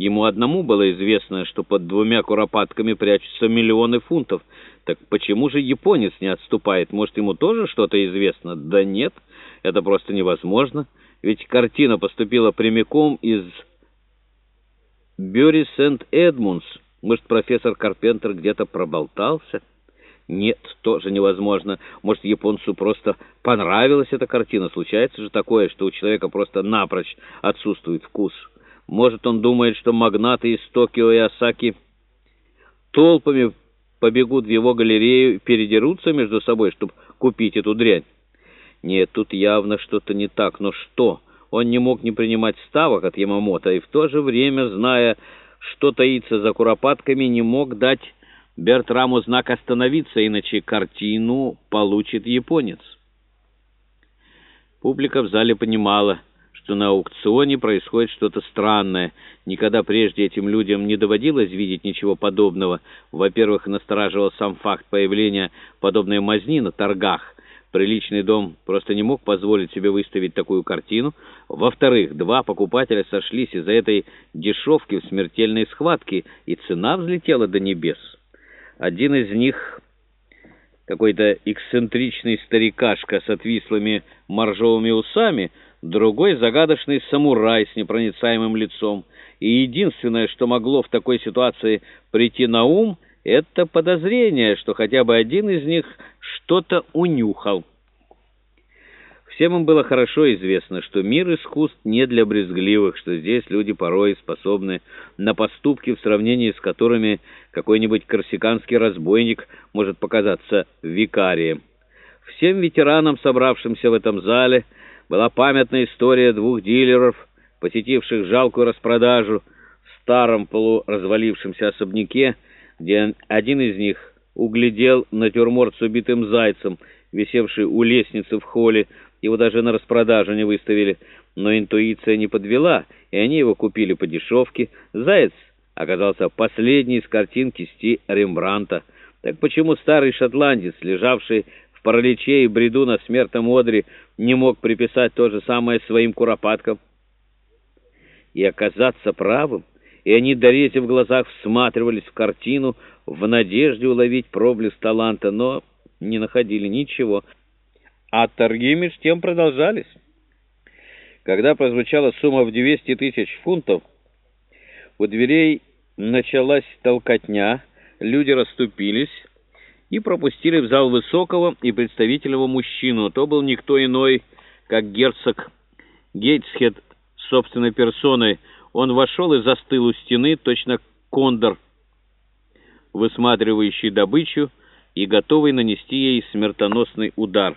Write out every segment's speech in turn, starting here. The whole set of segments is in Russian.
Ему одному было известно, что под двумя куропатками прячутся миллионы фунтов. Так почему же японец не отступает? Может, ему тоже что-то известно? Да нет, это просто невозможно. Ведь картина поступила прямиком из Бюри Сент-Эдмундс. Может, профессор Карпентер где-то проболтался? Нет, тоже невозможно. Может, японцу просто понравилась эта картина. Случается же такое, что у человека просто напрочь отсутствует вкус. Может, он думает, что магнаты из Токио и Осаки толпами побегут в его галерею и передерутся между собой, чтобы купить эту дрянь. Нет, тут явно что-то не так. Но что? Он не мог не принимать ставок от Ямамото, и в то же время, зная, что таится за куропатками, не мог дать Бертраму знак остановиться, иначе картину получит японец. Публика в зале понимала — что на аукционе происходит что-то странное. Никогда прежде этим людям не доводилось видеть ничего подобного. Во-первых, настораживал сам факт появления подобной мазни на торгах. Приличный дом просто не мог позволить себе выставить такую картину. Во-вторых, два покупателя сошлись из-за этой дешевки в смертельной схватке, и цена взлетела до небес. Один из них, какой-то эксцентричный старикашка с отвислыми моржовыми усами, другой загадочный самурай с непроницаемым лицом. И единственное, что могло в такой ситуации прийти на ум, это подозрение, что хотя бы один из них что-то унюхал. Всем им было хорошо известно, что мир искусств не для брезгливых, что здесь люди порой способны на поступки, в сравнении с которыми какой-нибудь корсиканский разбойник может показаться викарием. Всем ветеранам, собравшимся в этом зале, была памятная история двух дилеров, посетивших жалкую распродажу в старом полуразвалившемся особняке, где один из них углядел натюрморт с убитым зайцем, висевший у лестницы в холле, его даже на распродажу не выставили, но интуиция не подвела, и они его купили по дешевке. Заяц оказался последней из картин кисти Рембранта. Так почему старый шотландец, лежавший в параличе и бреду на смертном одре не мог приписать то же самое своим куропаткам и оказаться правым, и они, дорезив в глазах, всматривались в картину в надежде уловить проблеск таланта, но не находили ничего. А торги меж тем продолжались. Когда прозвучала сумма в 200 тысяч фунтов, у дверей началась толкотня, люди расступились, и пропустили в зал высокого и представительного мужчину. То был никто иной, как герцог Гейтсхед собственной персоной. Он вошел и застыл у стены, точно кондор, высматривающий добычу и готовый нанести ей смертоносный удар.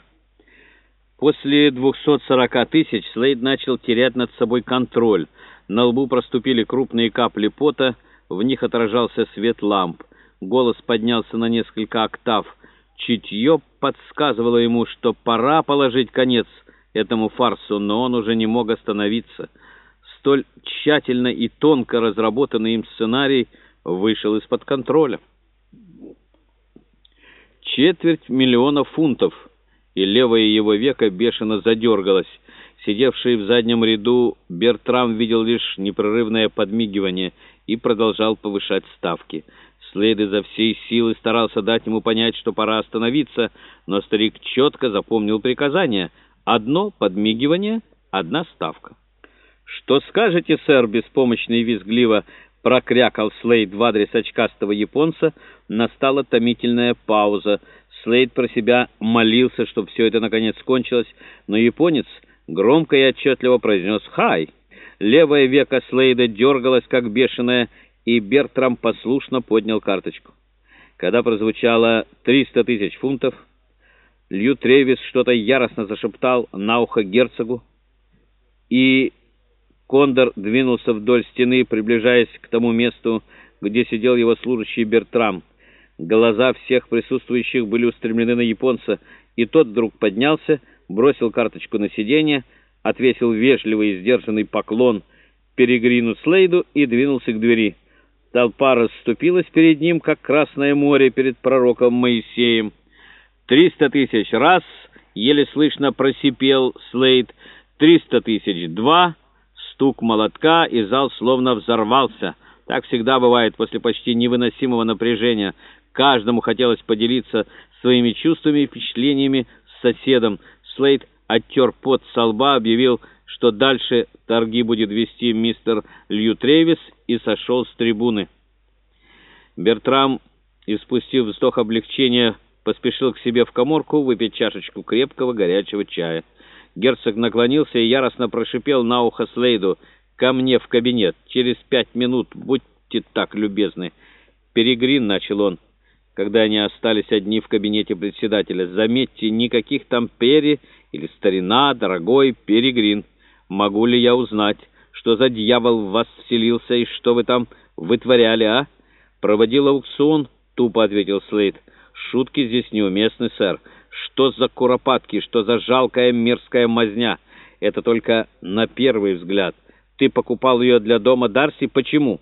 После 240 тысяч Слейд начал терять над собой контроль. На лбу проступили крупные капли пота, в них отражался свет ламп. Голос поднялся на несколько октав. Чутье подсказывало ему, что пора положить конец этому фарсу, но он уже не мог остановиться. Столь тщательно и тонко разработанный им сценарий вышел из-под контроля. Четверть миллиона фунтов, и левое его веко бешено задергалось. Сидевший в заднем ряду Бертрам видел лишь непрерывное подмигивание и продолжал повышать ставки. Слейд изо всей силы старался дать ему понять, что пора остановиться, но старик четко запомнил приказание. Одно подмигивание, одна ставка. «Что скажете, сэр?» — беспомощно и визгливо прокрякал Слейд в адрес очкастого японца. Настала томительная пауза. Слейд про себя молился, чтобы все это наконец кончилось, но японец громко и отчетливо произнес «Хай!». Левое веко Слейда дергалось, как бешеное, и Бертрам послушно поднял карточку. Когда прозвучало 300 тысяч фунтов, Лью Тревис что-то яростно зашептал на ухо герцогу, и Кондор двинулся вдоль стены, приближаясь к тому месту, где сидел его служащий Бертрам. Глаза всех присутствующих были устремлены на японца, и тот вдруг поднялся, бросил карточку на сиденье, отвесил вежливый и сдержанный поклон Перегрину Слейду и двинулся к двери. Толпа расступилась перед ним, как Красное море перед пророком Моисеем. «Триста тысяч раз!» — еле слышно просипел Слейд. «Триста тысяч два!» стук молотка, и зал словно взорвался. Так всегда бывает после почти невыносимого напряжения. Каждому хотелось поделиться своими чувствами и впечатлениями с соседом. Слейд оттер пот со лба, объявил, что дальше торги будет вести мистер Лью Тревис, и сошел с трибуны. Бертрам, испустив вздох облегчения, поспешил к себе в коморку выпить чашечку крепкого горячего чая. Герцог наклонился и яростно прошипел на ухо Слейду «Ко мне в кабинет! Через пять минут! Будьте так любезны!» «Перегрин», — начал он, когда они остались одни в кабинете председателя. «Заметьте, никаких там пери или старина, дорогой Перегрин. Могу ли я узнать, что за дьявол в вас вселился и что вы там вытворяли, а?» «Проводил аукцион», — тупо ответил Слейд. «Шутки здесь неуместны, сэр. Что за куропатки, что за жалкая мерзкая мазня? Это только на первый взгляд. Ты покупал ее для дома Дарси. Почему?»